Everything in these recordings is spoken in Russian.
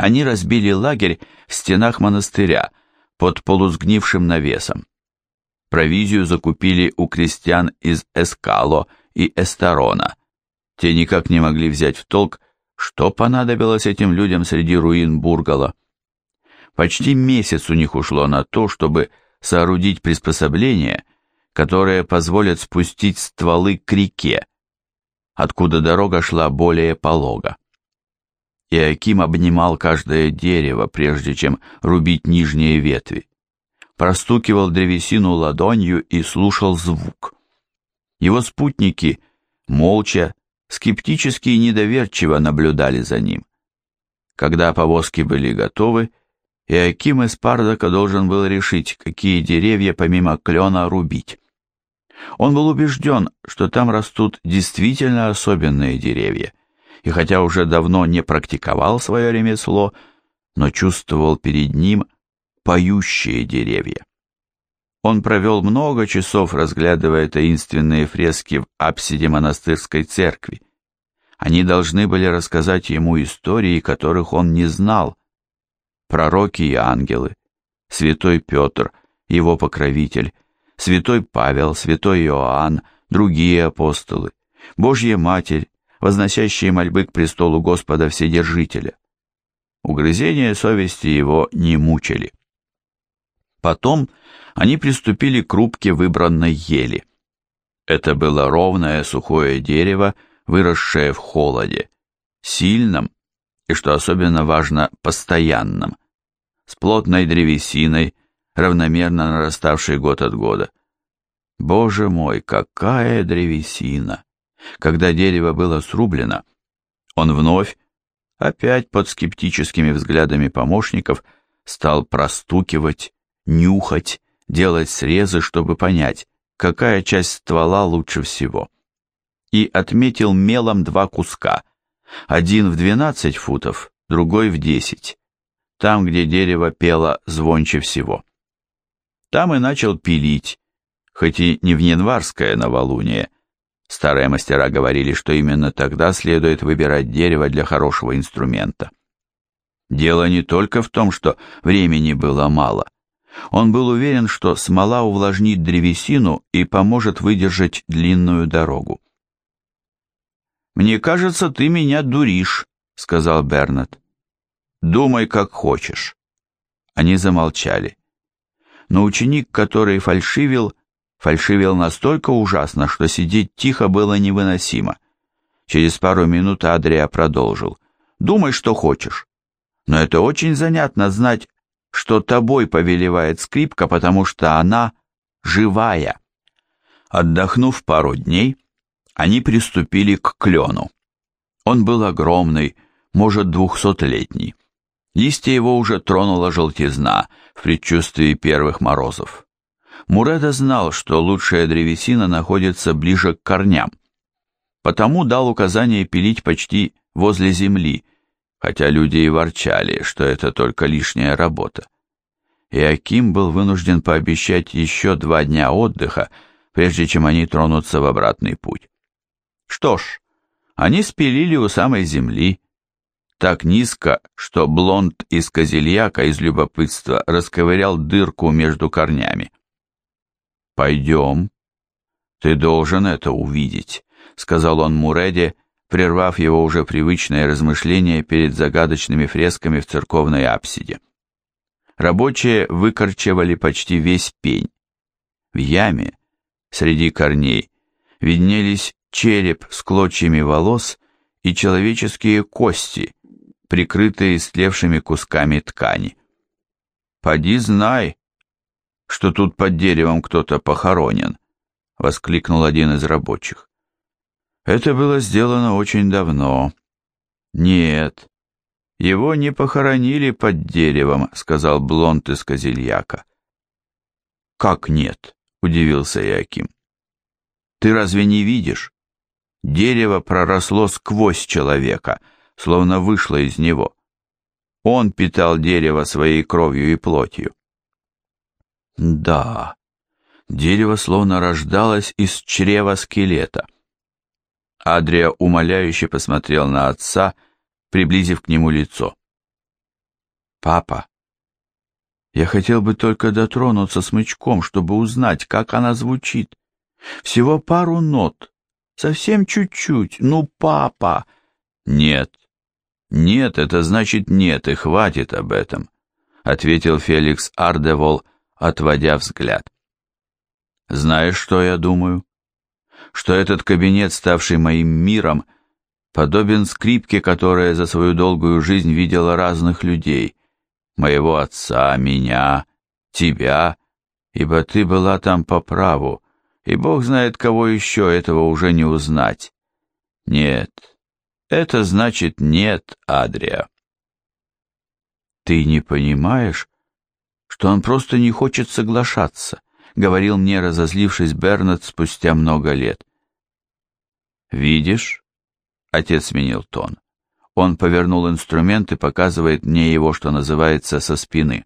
они разбили лагерь в стенах монастыря под полусгнившим навесом. Провизию закупили у крестьян из Эскало и Эстарона. Те никак не могли взять в толк, что понадобилось этим людям среди руин Бургала. Почти месяц у них ушло на то, чтобы соорудить приспособления, которые позволят спустить стволы к реке, откуда дорога шла более полого. Иаким обнимал каждое дерево, прежде чем рубить нижние ветви. Простукивал древесину ладонью и слушал звук. Его спутники молча, скептически и недоверчиво наблюдали за ним. Когда повозки были готовы, Иаким из Пардака должен был решить, какие деревья помимо клена рубить. Он был убежден, что там растут действительно особенные деревья, и хотя уже давно не практиковал свое ремесло, но чувствовал перед ним поющие деревья. Он провел много часов, разглядывая таинственные фрески в апсиде монастырской церкви. Они должны были рассказать ему истории, которых он не знал. Пророки и ангелы, святой Петр, его покровитель, святой Павел, святой Иоанн, другие апостолы, Божья Матерь, возносящие мольбы к престолу Господа Вседержителя. Угрызения совести его не мучили. Потом они приступили к рубке выбранной ели. Это было ровное сухое дерево, выросшее в холоде, сильном и, что особенно важно, постоянном, с плотной древесиной, равномерно нараставшей год от года. Боже мой, какая древесина! Когда дерево было срублено, он вновь, опять под скептическими взглядами помощников, стал простукивать, нюхать, делать срезы, чтобы понять, какая часть ствола лучше всего. И отметил мелом два куска, один в 12 футов, другой в 10, там, где дерево пело звонче всего. Там и начал пилить, хоть и не в январское новолуние, Старые мастера говорили, что именно тогда следует выбирать дерево для хорошего инструмента. Дело не только в том, что времени было мало. Он был уверен, что смола увлажнит древесину и поможет выдержать длинную дорогу. «Мне кажется, ты меня дуришь», — сказал Бернет. «Думай, как хочешь». Они замолчали. Но ученик, который фальшивил, фальшивил настолько ужасно, что сидеть тихо было невыносимо. Через пару минут Адрия продолжил. «Думай, что хочешь. Но это очень занятно знать, что тобой повелевает скрипка, потому что она живая». Отдохнув пару дней, они приступили к клену. Он был огромный, может, двухсотлетний. Листья его уже тронула желтизна в предчувствии первых морозов. Муреда знал, что лучшая древесина находится ближе к корням, потому дал указание пилить почти возле земли, хотя люди и ворчали, что это только лишняя работа. И Аким был вынужден пообещать еще два дня отдыха, прежде чем они тронутся в обратный путь. Что ж, они спилили у самой земли, так низко, что блонд из козельяка из любопытства расковырял дырку между корнями. «Пойдем. Ты должен это увидеть», — сказал он Муреде, прервав его уже привычное размышление перед загадочными фресками в церковной апсиде. Рабочие выкорчевали почти весь пень. В яме, среди корней, виднелись череп с клочьями волос и человеческие кости, прикрытые истлевшими кусками ткани. «Поди знай», что тут под деревом кто-то похоронен», — воскликнул один из рабочих. «Это было сделано очень давно». «Нет, его не похоронили под деревом», — сказал Блонд из Козельяка. «Как нет?» — удивился Яким. «Ты разве не видишь? Дерево проросло сквозь человека, словно вышло из него. Он питал дерево своей кровью и плотью. Да, дерево словно рождалось из чрева скелета. Адрия умоляюще посмотрел на отца, приблизив к нему лицо. Папа, я хотел бы только дотронуться смычком, чтобы узнать, как она звучит. Всего пару нот. Совсем чуть-чуть. Ну, папа. Нет. Нет, это значит нет, и хватит об этом, ответил Феликс Ардевол, отводя взгляд. Знаешь, что я думаю? Что этот кабинет, ставший моим миром, подобен скрипке, которая за свою долгую жизнь видела разных людей. Моего отца, меня, тебя, ибо ты была там по праву, и Бог знает, кого еще этого уже не узнать. Нет, это значит нет, Адрия. Ты не понимаешь, что он просто не хочет соглашаться, говорил мне, разозлившись Бернет спустя много лет. Видишь? Отец сменил тон. Он повернул инструмент и показывает мне его, что называется, со спины.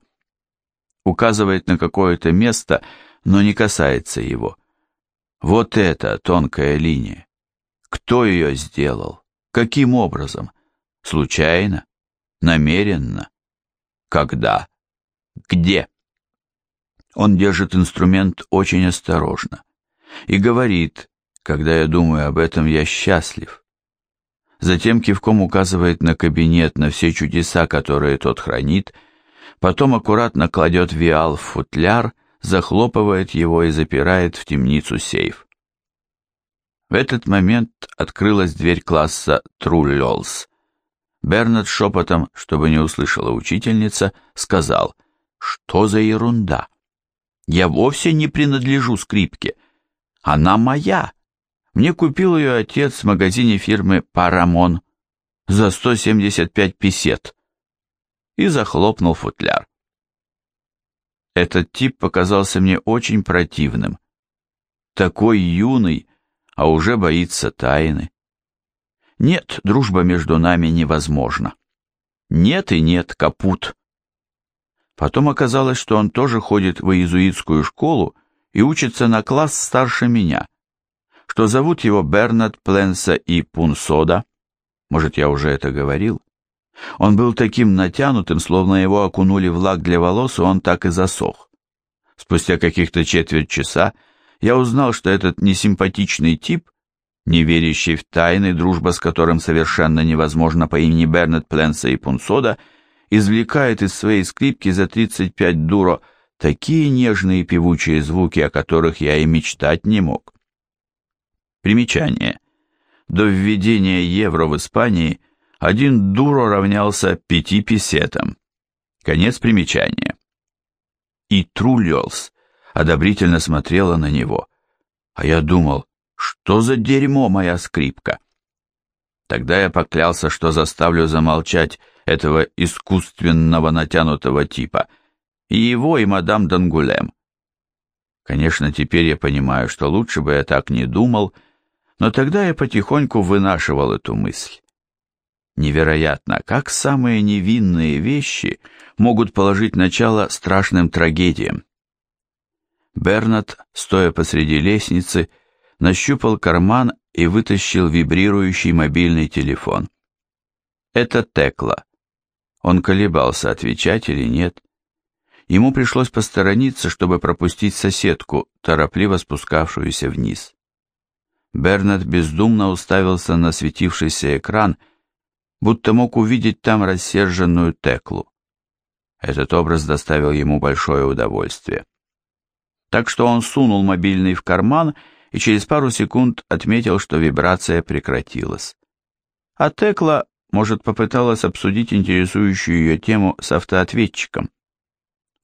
Указывает на какое-то место, но не касается его. Вот это тонкая линия. Кто ее сделал? Каким образом? Случайно? Намеренно? Когда? Где? Он держит инструмент очень осторожно и говорит, когда я думаю об этом, я счастлив. Затем кивком указывает на кабинет, на все чудеса, которые тот хранит, потом аккуратно кладет виал в футляр, захлопывает его и запирает в темницу сейф. В этот момент открылась дверь класса Труллёлс. Бернард шепотом, чтобы не услышала учительница, сказал, «Что за ерунда? Я вовсе не принадлежу скрипке. Она моя. Мне купил ее отец в магазине фирмы «Парамон» за 175 песет» и захлопнул футляр. Этот тип показался мне очень противным. Такой юный, а уже боится тайны. Нет, дружба между нами невозможна. Нет и нет, капут. Потом оказалось, что он тоже ходит в иезуитскую школу и учится на класс старше меня, что зовут его Бернард Пленса и Пунсода. Может, я уже это говорил? Он был таким натянутым, словно его окунули в лак для волос, и он так и засох. Спустя каких-то четверть часа я узнал, что этот несимпатичный тип, не верящий в тайны, дружба с которым совершенно невозможна по имени Бернет Пленса и Пунсода, извлекает из своей скрипки за 35 дуро такие нежные певучие звуки, о которых я и мечтать не мог. Примечание. До введения евро в Испании один дуро равнялся пяти песетам. Конец примечания. И Трульолс одобрительно смотрела на него. А я думал, что за дерьмо моя скрипка? Тогда я поклялся, что заставлю замолчать этого искусственного натянутого типа, и его, и мадам Дангулем. Конечно, теперь я понимаю, что лучше бы я так не думал, но тогда я потихоньку вынашивал эту мысль. Невероятно, как самые невинные вещи могут положить начало страшным трагедиям. Бернат, стоя посреди лестницы, нащупал карман и вытащил вибрирующий мобильный телефон. Это Текла. Он колебался, отвечать или нет. Ему пришлось посторониться, чтобы пропустить соседку, торопливо спускавшуюся вниз. Бернат бездумно уставился на светившийся экран, будто мог увидеть там рассерженную Теклу. Этот образ доставил ему большое удовольствие так что он сунул мобильный в карман и через пару секунд отметил, что вибрация прекратилась. А Текла, может, попыталась обсудить интересующую ее тему с автоответчиком.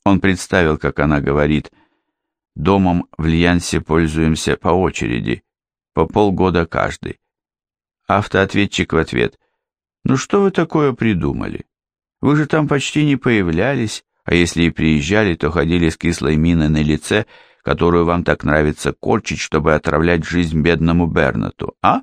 Он представил, как она говорит, «Домом в Льянсе пользуемся по очереди, по полгода каждый». Автоответчик в ответ, «Ну что вы такое придумали? Вы же там почти не появлялись, а если и приезжали, то ходили с кислой миной на лице, которую вам так нравится корчить, чтобы отравлять жизнь бедному Бернату, а?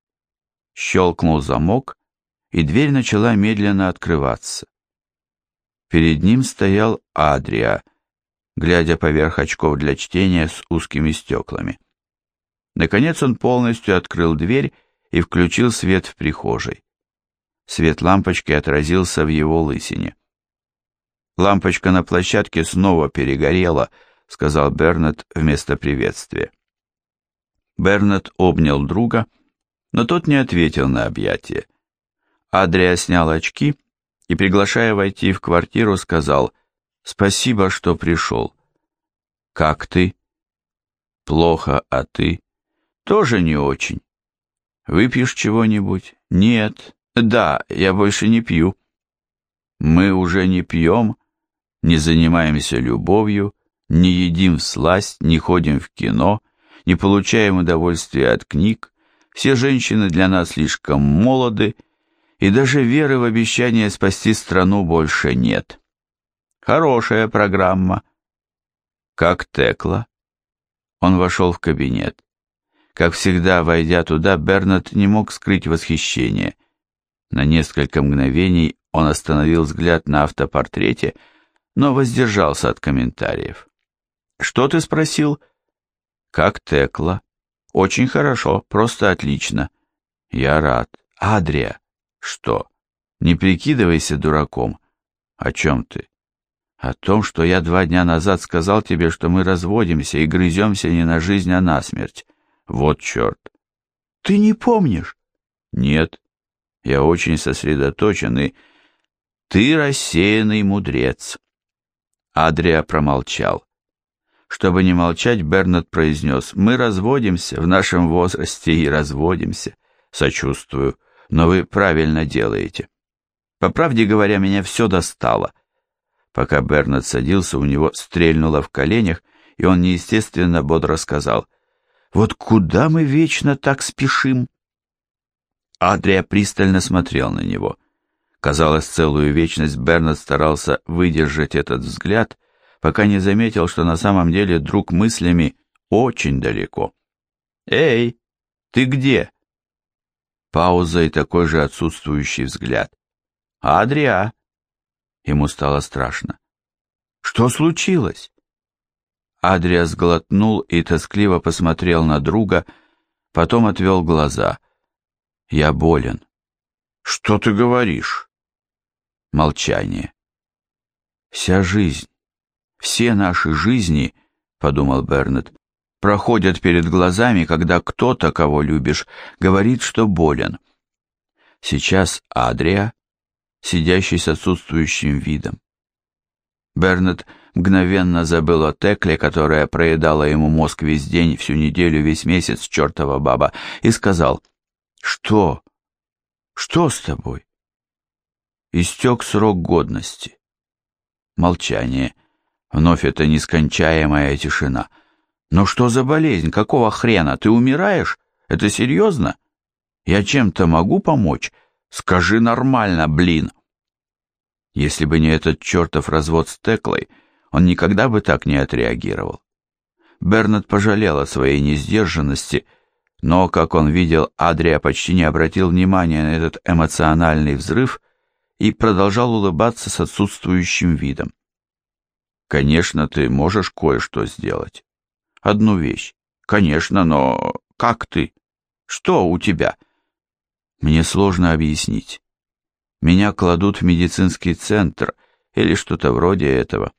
Щелкнул замок, и дверь начала медленно открываться. Перед ним стоял Адрия, глядя поверх очков для чтения с узкими стеклами. Наконец он полностью открыл дверь и включил свет в прихожей. Свет лампочки отразился в его лысине. «Лампочка на площадке снова перегорела», — сказал Бернет вместо приветствия. Бернет обнял друга, но тот не ответил на объятие. Адрия снял очки и, приглашая войти в квартиру, сказал «Спасибо, что пришел». «Как ты?» «Плохо, а ты?» «Тоже не очень». «Выпьешь чего-нибудь?» «Нет». «Да, я больше не пью». «Мы уже не пьем, не занимаемся любовью, не едим в сласть, не ходим в кино, не получаем удовольствия от книг, все женщины для нас слишком молоды, и даже веры в обещание спасти страну больше нет. Хорошая программа. Как Текла. Он вошел в кабинет. Как всегда, войдя туда, Бернат не мог скрыть восхищение. На несколько мгновений он остановил взгляд на автопортрете, но воздержался от комментариев. «Что ты спросил?» «Как Текла?» «Очень хорошо, просто отлично». «Я рад. Адрия». «Что? Не прикидывайся дураком». «О чем ты?» «О том, что я два дня назад сказал тебе, что мы разводимся и грыземся не на жизнь, а на смерть. Вот черт». «Ты не помнишь?» «Нет. Я очень сосредоточен и...» «Ты рассеянный мудрец». Адрия промолчал. Чтобы не молчать, Бернард произнес, «Мы разводимся в нашем возрасте и разводимся. Сочувствую, но вы правильно делаете. По правде говоря, меня все достало». Пока Бернард садился, у него стрельнуло в коленях, и он неестественно бодро сказал, «Вот куда мы вечно так спешим?» Адрия пристально смотрел на него. Казалось, целую вечность Бернард старался выдержать этот взгляд, пока не заметил, что на самом деле друг мыслями очень далеко. «Эй, ты где?» Пауза и такой же отсутствующий взгляд. «Адриа!» Ему стало страшно. «Что случилось?» Адрия сглотнул и тоскливо посмотрел на друга, потом отвел глаза. «Я болен». «Что ты говоришь?» Молчание. «Вся жизнь, все наши жизни, — подумал Бернет, — проходят перед глазами, когда кто-то, кого любишь, говорит, что болен. Сейчас Адрия, сидящий с отсутствующим видом. Бернет мгновенно забыл о Текле, которая проедала ему мозг весь день, всю неделю, весь месяц, чертова баба, и сказал, «Что? Что с тобой?» Истек срок годности. Молчание. Вновь эта нескончаемая тишина. Но что за болезнь? Какого хрена? Ты умираешь? Это серьезно? Я чем-то могу помочь? Скажи нормально, блин. Если бы не этот чертов развод с Теклой, он никогда бы так не отреагировал. Бернет пожалел о своей несдержанности, но, как он видел, Адрия почти не обратил внимания на этот эмоциональный взрыв и продолжал улыбаться с отсутствующим видом. Конечно, ты можешь кое-что сделать. Одну вещь. Конечно, но как ты? Что у тебя? Мне сложно объяснить. Меня кладут в медицинский центр или что-то вроде этого.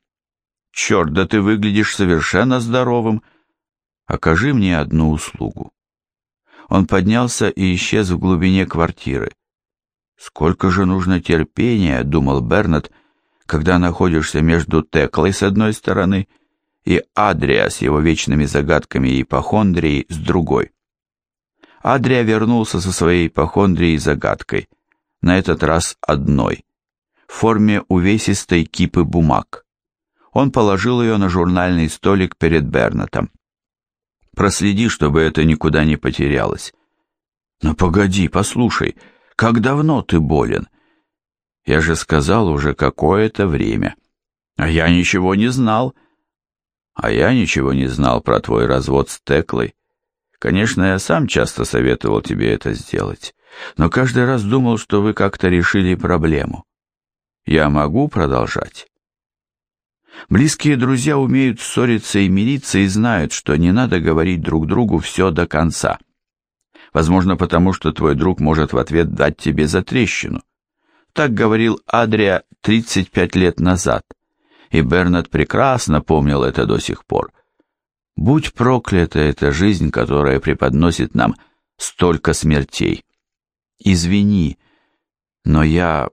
Черт, да ты выглядишь совершенно здоровым. Окажи мне одну услугу. Он поднялся и исчез в глубине квартиры. Сколько же нужно терпения, думал Бернет, — когда находишься между Теклой с одной стороны и Адрия с его вечными загадками и ипохондрией с другой. Адрия вернулся со своей ипохондрией загадкой, на этот раз одной, в форме увесистой кипы бумаг. Он положил ее на журнальный столик перед Бернатом. «Проследи, чтобы это никуда не потерялось». «Но погоди, послушай, как давно ты болен?» Я же сказал уже какое-то время. А я ничего не знал. А я ничего не знал про твой развод с Теклой. Конечно, я сам часто советовал тебе это сделать, но каждый раз думал, что вы как-то решили проблему. Я могу продолжать? Близкие друзья умеют ссориться и мириться и знают, что не надо говорить друг другу все до конца. Возможно, потому что твой друг может в ответ дать тебе затрещину. Так говорил Адрия 35 лет назад, и Бернард прекрасно помнил это до сих пор. Будь проклята эта жизнь, которая преподносит нам столько смертей. Извини, но я...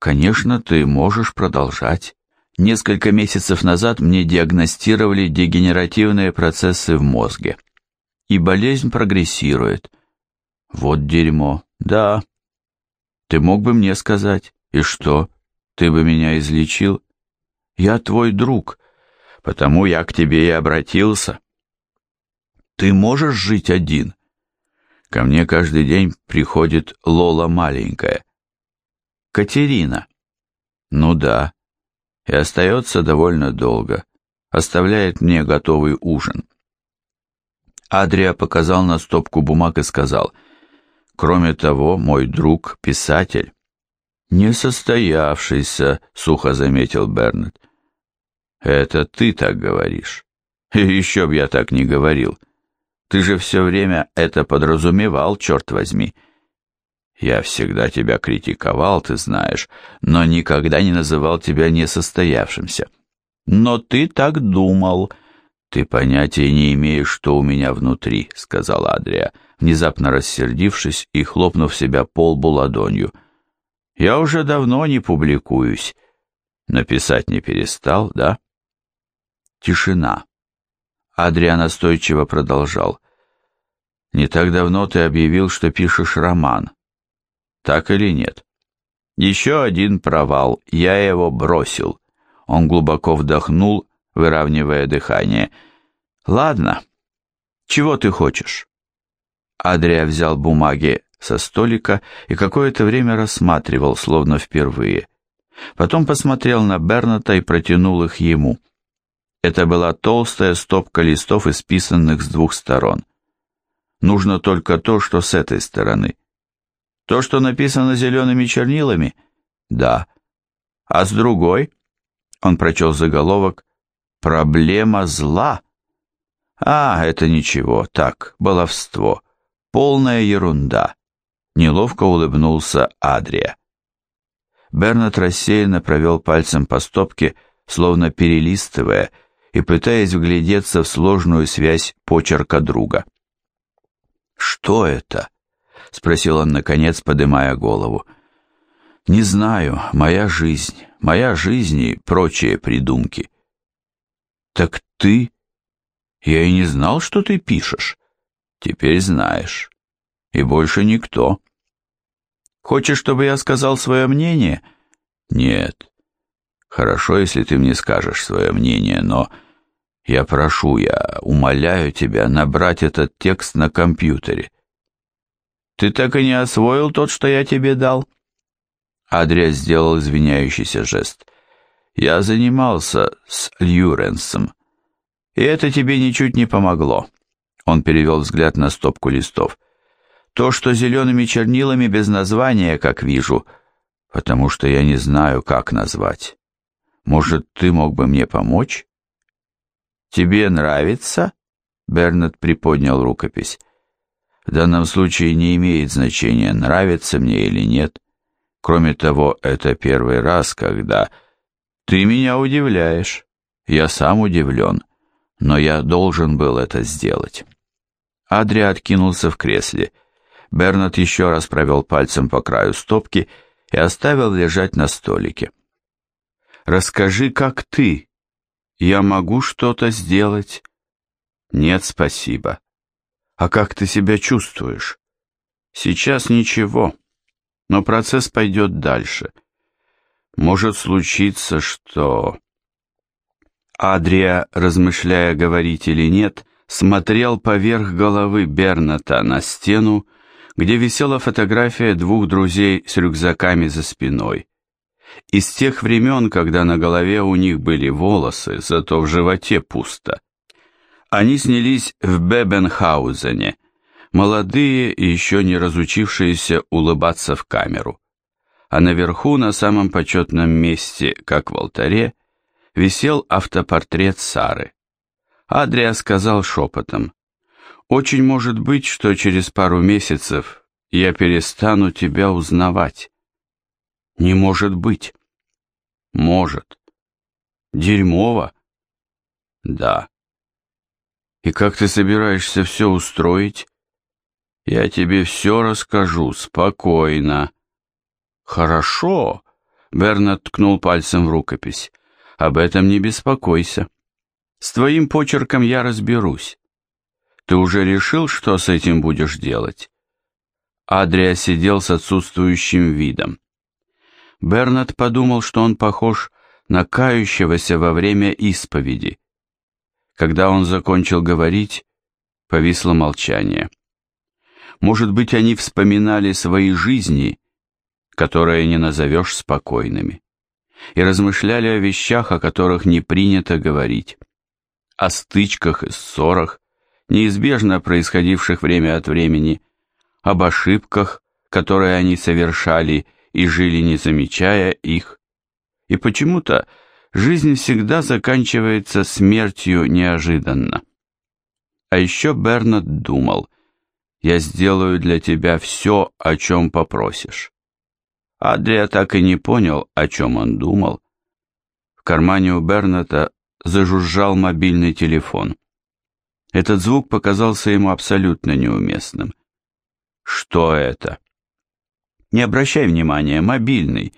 Конечно, ты можешь продолжать. Несколько месяцев назад мне диагностировали дегенеративные процессы в мозге. И болезнь прогрессирует. Вот дерьмо. Да. Ты мог бы мне сказать. И что? Ты бы меня излечил? Я твой друг, потому я к тебе и обратился. Ты можешь жить один? Ко мне каждый день приходит Лола маленькая. Катерина. Ну да и остается довольно долго, оставляет мне готовый ужин. Адрия показал на стопку бумаг и сказал, «Кроме того, мой друг — писатель». «Несостоявшийся», — сухо заметил Бернет. «Это ты так говоришь». «Еще б я так не говорил. Ты же все время это подразумевал, черт возьми». Я всегда тебя критиковал, ты знаешь, но никогда не называл тебя несостоявшимся. Но ты так думал. Ты понятия не имеешь, что у меня внутри, сказал Адрия, внезапно рассердившись и хлопнув себя по лбу ладонью. Я уже давно не публикуюсь. Написать не перестал, да? Тишина. Адриан настойчиво продолжал. Не так давно ты объявил, что пишешь роман. Так или нет? Еще один провал. Я его бросил. Он глубоко вдохнул, выравнивая дыхание. Ладно. Чего ты хочешь? Адрия взял бумаги со столика и какое-то время рассматривал, словно впервые. Потом посмотрел на Берната и протянул их ему. Это была толстая стопка листов, исписанных с двух сторон. Нужно только то, что с этой стороны. То, что написано зелеными чернилами? Да. А с другой? Он прочел заголовок «Проблема зла». А, это ничего, так, баловство. Полная ерунда. Неловко улыбнулся Адрия. Бернат рассеянно провел пальцем по стопке, словно перелистывая и пытаясь вглядеться в сложную связь почерка друга. «Что это?» — спросил он, наконец, подымая голову. «Не знаю, моя жизнь, моя жизнь и прочие придумки». «Так ты...» «Я и не знал, что ты пишешь. Теперь знаешь. И больше никто». «Хочешь, чтобы я сказал свое мнение?» «Нет. Хорошо, если ты мне скажешь свое мнение, но...» Я прошу, я умоляю тебя набрать этот текст на компьютере. Ты так и не освоил тот, что я тебе дал?» Адрия сделал извиняющийся жест. «Я занимался с Льюренсом, и это тебе ничуть не помогло». Он перевел взгляд на стопку листов. «То, что зелеными чернилами без названия, как вижу, потому что я не знаю, как назвать. Может, ты мог бы мне помочь?» «Тебе нравится?» Бернет приподнял рукопись. В данном случае не имеет значения, нравится мне или нет. Кроме того, это первый раз, когда... Ты меня удивляешь. Я сам удивлен, но я должен был это сделать. Адри откинулся в кресле. Бернат еще раз провел пальцем по краю стопки и оставил лежать на столике. «Расскажи, как ты. Я могу что-то сделать?» «Нет, спасибо. А как ты себя чувствуешь? Сейчас ничего, но процесс пойдет дальше. Может случиться, что... Адрия, размышляя, говорить или нет, смотрел поверх головы Берната на стену, где висела фотография двух друзей с рюкзаками за спиной, Из тех времен, когда на голове у них были волосы, зато в животе пусто. Они снялись в Бебенхаузене, молодые и еще не разучившиеся улыбаться в камеру. А наверху, на самом почетном месте, как в алтаре, висел автопортрет Сары. Адрия сказал шепотом, «Очень может быть, что через пару месяцев я перестану тебя узнавать». «Не может быть». «Может». «Дерьмово?» «Да». «И как ты собираешься все устроить?» Я тебе все расскажу, спокойно. Хорошо, Бернард ткнул пальцем в рукопись. Об этом не беспокойся. С твоим почерком я разберусь. Ты уже решил, что с этим будешь делать? Адрия сидел с отсутствующим видом. Бернард подумал, что он похож на кающегося во время исповеди. Когда он закончил говорить, повисло молчание. Может быть, они вспоминали свои жизни, которые не назовешь спокойными, и размышляли о вещах, о которых не принято говорить, о стычках и ссорах, неизбежно происходивших время от времени, об ошибках, которые они совершали и жили, не замечая их. И почему-то жизнь всегда заканчивается смертью неожиданно. А еще Бернард думал, я сделаю для тебя все, о чем попросишь. Адрия так и не понял, о чем он думал. В кармане у Берната зажужжал мобильный телефон. Этот звук показался ему абсолютно неуместным. Что это? Не обращай внимания, мобильный.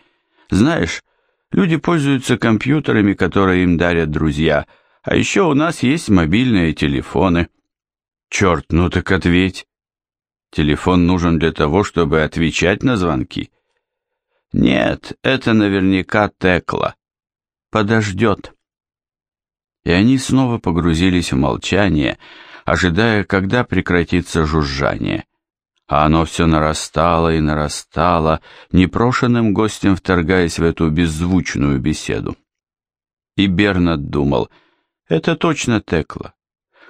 Знаешь, люди пользуются компьютерами, которые им дарят друзья, а еще у нас есть мобильные телефоны. Черт, ну так ответь. Телефон нужен для того, чтобы отвечать на звонки. Нет, это наверняка Текла. Подождет. И они снова погрузились в молчание, ожидая, когда прекратится жужжание. А оно все нарастало и нарастало, непрошенным гостем вторгаясь в эту беззвучную беседу. И Бернат думал, это точно Текла.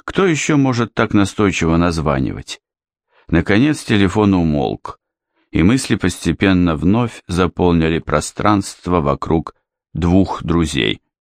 Кто еще может так настойчиво названивать? Наконец телефон умолк, и мысли постепенно вновь заполнили пространство вокруг двух друзей.